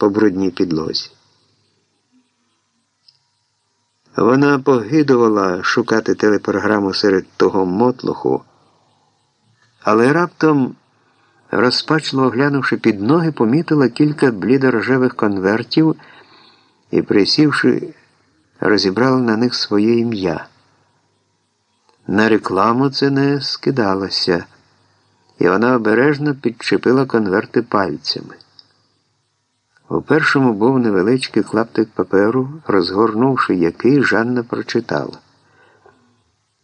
по брудній підлозі. Вона погидувала шукати телепрограму серед того мотлоху, але раптом, розпачливо глянувши під ноги, помітила кілька блідорожевих конвертів і, присівши, розібрала на них своє ім'я. На рекламу це не скидалося, і вона обережно підчепила конверти пальцями. У першому був невеличкий клаптик паперу, розгорнувши який, Жанна прочитала.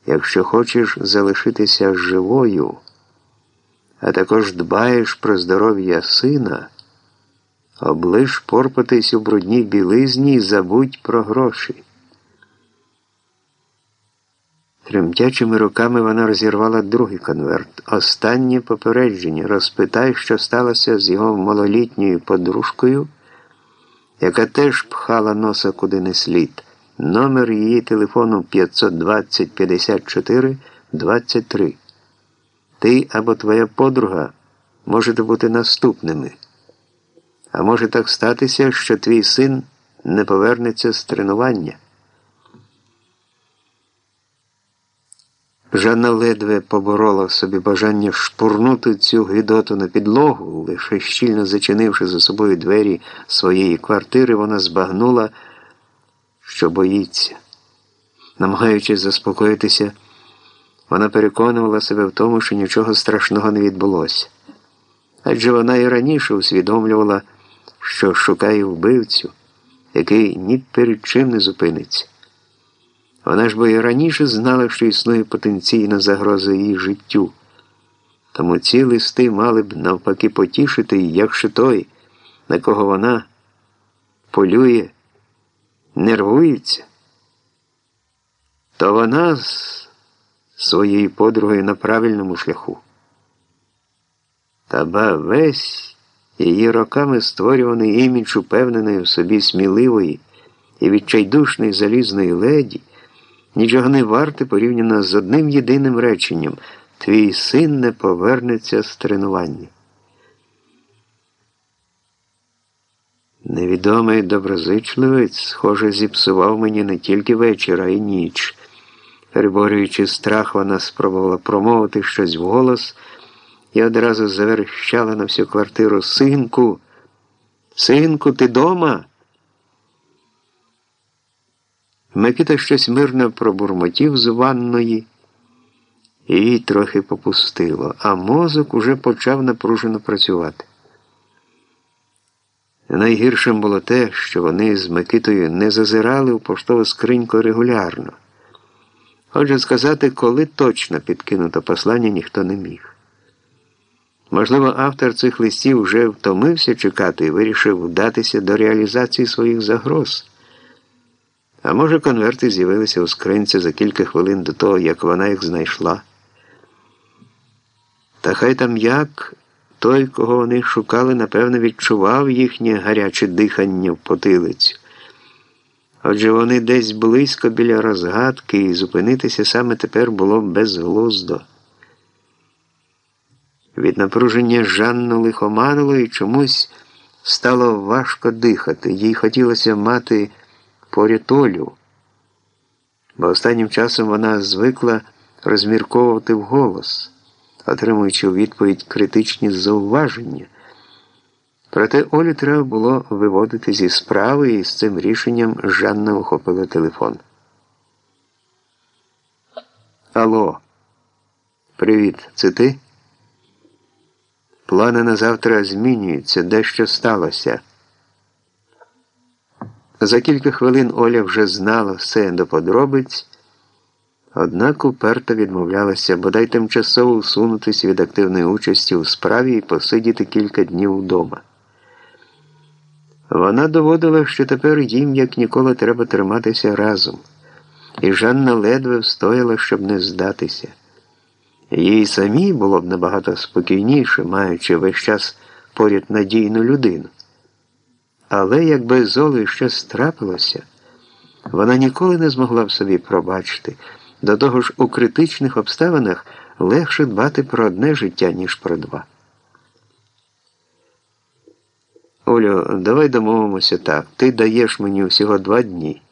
Якщо хочеш залишитися живою, а також дбаєш про здоров'я сина, облиш порпатись у брудній білизні і забудь про гроші. Тремтячими руками вона розірвала другий конверт. Останнє попередження. Розпитай, що сталося з його малолітньою подружкою, яка теж пхала носа куди не слід. Номер її телефону 520 54 23. Ти або твоя подруга можете бути наступними. А може так статися, що твій син не повернеться з тренування. Жанна ледве поборола в собі бажання шпурнути цю гидоту на підлогу, лише щільно зачинивши за собою двері своєї квартири, вона збагнула, що боїться. Намагаючись заспокоїтися, вона переконувала себе в тому, що нічого страшного не відбулося. Адже вона і раніше усвідомлювала, що шукає вбивцю, який ні перед чим не зупиниться. Вона ж бо і раніше знала, що існує потенційна загроза її життю. Тому ці листи мали б навпаки потішити, якщо той, на кого вона полює, нервується, то вона з своєю подругою на правильному шляху. Та ба весь її роками створюваний імідж упевненої в собі сміливої і відчайдушної залізної леді нічого не варте порівняно з одним єдиним реченням Твій син не повернеться з тренування. Невідомий доброзичливець, схоже, зіпсував мені не тільки вечір, а й ніч. Переборюючи страх, вона спробувала промовити щось вголос і одразу заверщала на всю квартиру Синку, синку, ти дома? Микита щось мирно пробурмотів з ванної, і їй трохи попустило, а мозок уже почав напружено працювати. Найгіршим було те, що вони з Микитою не зазирали у поштову скриньку регулярно. Отже, сказати, коли точно підкинуто послання, ніхто не міг. Можливо, автор цих листів вже втомився чекати і вирішив вдатися до реалізації своїх загроз. А може, конверти з'явилися у скринці за кілька хвилин до того, як вона їх знайшла. Та хай там як той, кого вони шукали, напевно, відчував їхнє гаряче дихання в потилицю. Отже, вони десь близько біля розгадки, і зупинитися саме тепер було безглуздо. Від напруження Жанну лихоманило і чомусь стало важко дихати. Їй хотілося мати поряд Олю, бо останнім часом вона звикла розмірковувати вголос, отримуючи у відповідь критичні зауваження. Проте Олі треба було виводити зі справи, і з цим рішенням Жанна ухопила телефон. Алло, привіт, це ти? Плани на завтра змінюються, дещо сталося. За кілька хвилин Оля вже знала все до подробиць, однак уперто відмовлялася бодай тимчасово усунутися від активної участі у справі і посидіти кілька днів вдома. Вона доводила, що тепер їм, як ніколи, треба триматися разом, і Жанна ледве встояла, щоб не здатися. Їй самій було б набагато спокійніше, маючи весь час поряд надійну людину. Але якби з щось трапилося, вона ніколи не змогла б собі пробачити. До того ж, у критичних обставинах легше дбати про одне життя, ніж про два. Олю, давай домовимося так. Ти даєш мені всього два дні.